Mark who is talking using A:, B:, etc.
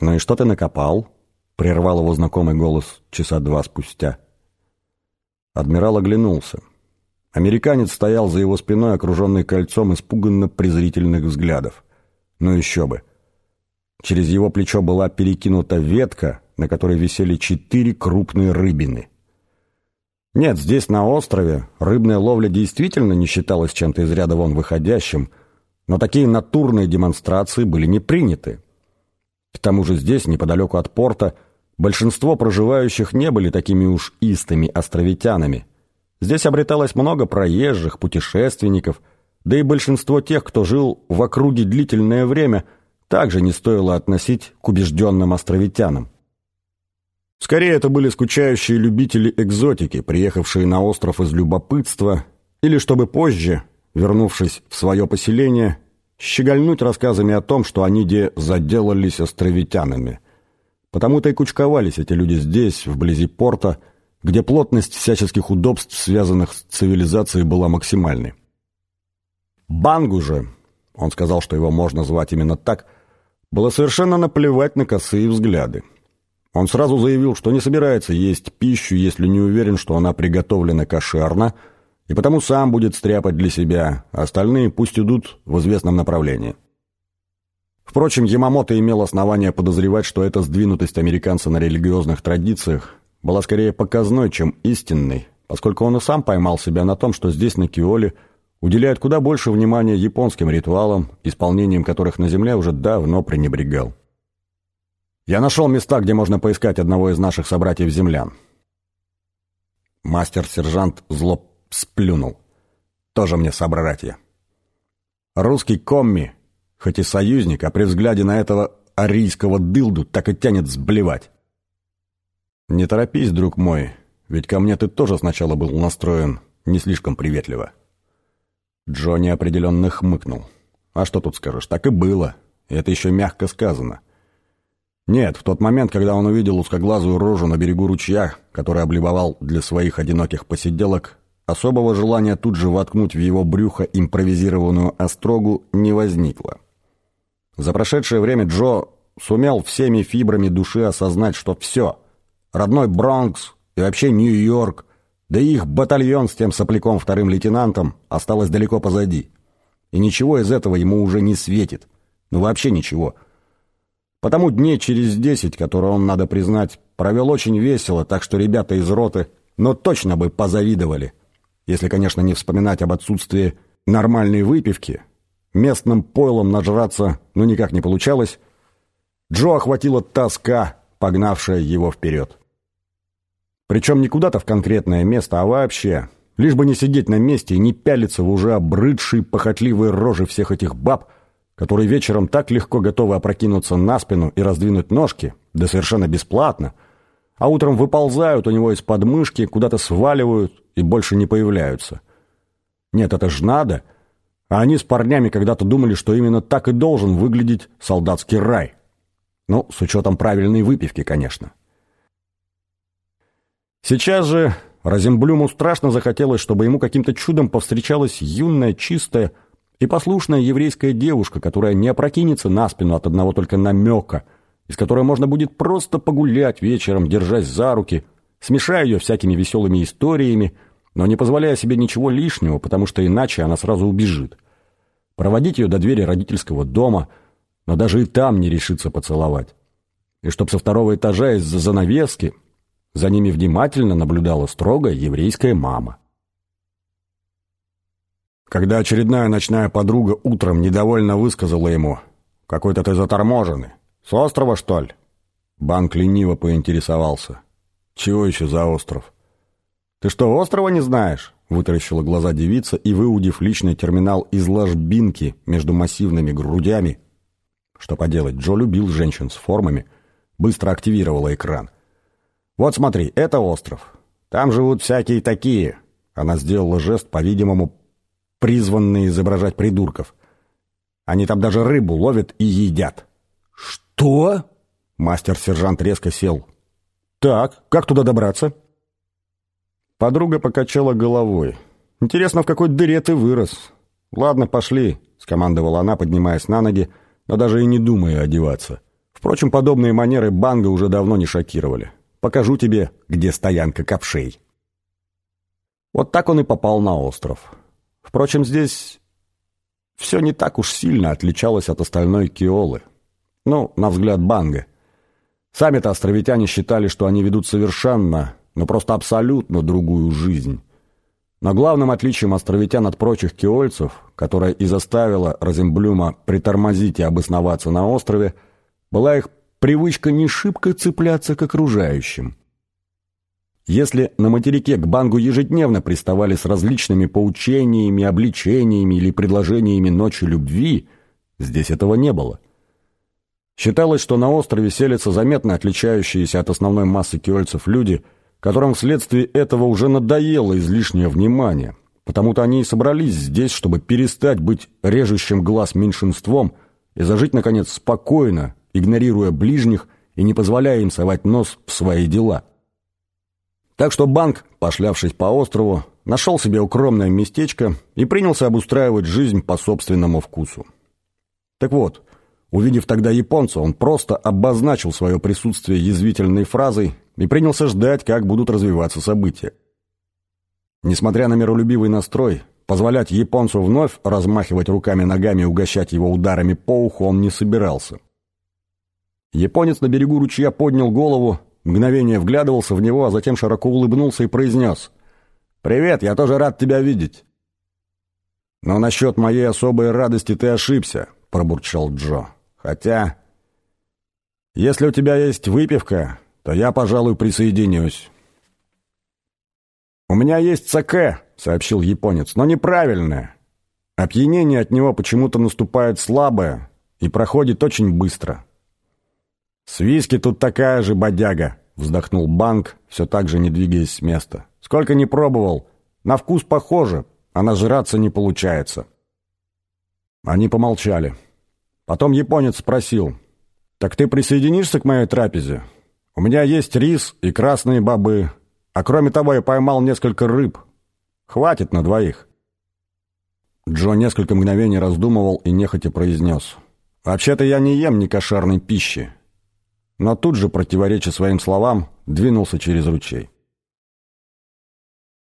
A: «Ну и что ты накопал?» — прервал его знакомый голос часа два спустя. Адмирал оглянулся. Американец стоял за его спиной, окруженный кольцом испуганно-презрительных взглядов. Ну еще бы. Через его плечо была перекинута ветка, на которой висели четыре крупные рыбины. Нет, здесь, на острове, рыбная ловля действительно не считалась чем-то из ряда вон выходящим, но такие натурные демонстрации были не приняты. К тому же здесь, неподалеку от порта, большинство проживающих не были такими уж истыми островитянами. Здесь обреталось много проезжих, путешественников, да и большинство тех, кто жил в округе длительное время, также не стоило относить к убежденным островитянам. Скорее, это были скучающие любители экзотики, приехавшие на остров из любопытства, или чтобы позже, вернувшись в свое поселение, щегольнуть рассказами о том, что они где заделались островитянами. Потому-то и кучковались эти люди здесь, вблизи порта, где плотность всяческих удобств, связанных с цивилизацией, была максимальной. Бангу же, он сказал, что его можно звать именно так, было совершенно наплевать на косые взгляды. Он сразу заявил, что не собирается есть пищу, если не уверен, что она приготовлена кошерно, и потому сам будет стряпать для себя, а остальные пусть идут в известном направлении. Впрочем, Ямамото имел основания подозревать, что эта сдвинутость американца на религиозных традициях была скорее показной, чем истинной, поскольку он и сам поймал себя на том, что здесь, на Киоле, уделяют куда больше внимания японским ритуалам, исполнением которых на Земле уже давно пренебрегал. Я нашел места, где можно поискать одного из наших собратьев-землян. Мастер-сержант зло сплюнул. Тоже мне собратья. Русский комми, хоть и союзник, а при взгляде на этого арийского дылду так и тянет сблевать. Не торопись, друг мой, ведь ко мне ты тоже сначала был настроен не слишком приветливо. Джонни определенно хмыкнул. А что тут скажешь, так и было. И это еще мягко сказано. Нет, в тот момент, когда он увидел узкоглазую рожу на берегу ручья, который облюбовал для своих одиноких посиделок, особого желания тут же воткнуть в его брюхо импровизированную острогу не возникло. За прошедшее время Джо сумел всеми фибрами души осознать, что все, родной Бронкс и вообще Нью-Йорк, да и их батальон с тем сопляком вторым лейтенантом осталось далеко позади. И ничего из этого ему уже не светит. Ну вообще ничего. Потому дней через десять, которые он, надо признать, провел очень весело, так что ребята из роты, но точно бы позавидовали. Если, конечно, не вспоминать об отсутствии нормальной выпивки. Местным пойлом нажраться ну никак не получалось. Джо охватила тоска, погнавшая его вперед. Причем не куда-то в конкретное место, а вообще. Лишь бы не сидеть на месте и не пялиться в уже обрыдшие похотливые рожи всех этих баб, которые вечером так легко готовы опрокинуться на спину и раздвинуть ножки, да совершенно бесплатно, а утром выползают у него из подмышки, куда-то сваливают и больше не появляются. Нет, это ж надо. А они с парнями когда-то думали, что именно так и должен выглядеть солдатский рай. Ну, с учетом правильной выпивки, конечно. Сейчас же Розенблюму страшно захотелось, чтобы ему каким-то чудом повстречалась юная, чистая, и послушная еврейская девушка, которая не опрокинется на спину от одного только намека, из которой можно будет просто погулять вечером, держась за руки, смешая ее всякими веселыми историями, но не позволяя себе ничего лишнего, потому что иначе она сразу убежит. Проводить ее до двери родительского дома, но даже и там не решится поцеловать. И чтоб со второго этажа из-за занавески за ними внимательно наблюдала строгая еврейская мама. Когда очередная ночная подруга утром недовольно высказала ему «Какой-то ты заторможенный. С острова, что ли?» Банк лениво поинтересовался. «Чего еще за остров?» «Ты что, острова не знаешь?» Вытаращила глаза девица и, выудив личный терминал из ложбинки между массивными грудями, что поделать, Джо любил женщин с формами, быстро активировала экран. «Вот смотри, это остров. Там живут всякие такие». Она сделала жест, по-видимому, призванные изображать придурков. Они там даже рыбу ловят и едят».
B: «Что?»
A: Мастер-сержант резко сел. «Так, как туда добраться?» Подруга покачала головой. «Интересно, в какой дыре ты вырос?» «Ладно, пошли», — скомандовала она, поднимаясь на ноги, но даже и не думая одеваться. Впрочем, подобные манеры Банга уже давно не шокировали. Покажу тебе, где стоянка ковшей. Вот так он и попал на остров. Впрочем, здесь все не так уж сильно отличалось от остальной Киолы. Ну, на взгляд Банга. Сами-то островитяне считали, что они ведут совершенно, но просто абсолютно другую жизнь. Но главным отличием островитян от прочих киольцев, которое и заставило Розенблюма притормозить и обосноваться на острове, была их привычка не шибко цепляться к окружающим. Если на материке к Бангу ежедневно приставали с различными поучениями, обличениями или предложениями ночи любви, здесь этого не было. Считалось, что на острове селятся заметно отличающиеся от основной массы киольцев люди, которым вследствие этого уже надоело излишнее внимание, потому-то они и собрались здесь, чтобы перестать быть режущим глаз меньшинством и зажить, наконец, спокойно, игнорируя ближних и не позволяя им совать нос в свои дела. Так что банк, пошлявшись по острову, нашел себе укромное местечко и принялся обустраивать жизнь по собственному вкусу. Так вот, увидев тогда японца, он просто обозначил свое присутствие язвительной фразой и принялся ждать, как будут развиваться события. Несмотря на миролюбивый настрой, позволять японцу вновь размахивать руками-ногами и угощать его ударами по уху он не собирался. Японец на берегу ручья поднял голову, мгновение вглядывался в него, а затем широко улыбнулся и произнес «Привет, я тоже рад тебя видеть». «Но насчет моей особой радости ты ошибся», — пробурчал Джо. «Хотя, если у тебя есть выпивка, то я, пожалуй, присоединюсь». «У меня есть саке», — сообщил японец, — «но неправильное. Опьянение от него почему-то наступает слабое и проходит очень быстро. «С виски тут такая же бодяга», — вздохнул Банк, все так же не двигаясь с места. «Сколько не пробовал. На вкус похоже, а нажраться не получается». Они помолчали. Потом японец спросил. «Так ты присоединишься к моей трапезе? У меня есть рис и красные бобы. А кроме того, я поймал несколько рыб. Хватит на двоих». Джо несколько мгновений раздумывал и нехотя произнес. «Вообще-то я не ем некошерной пищи но тут же, противореча своим словам, двинулся через ручей.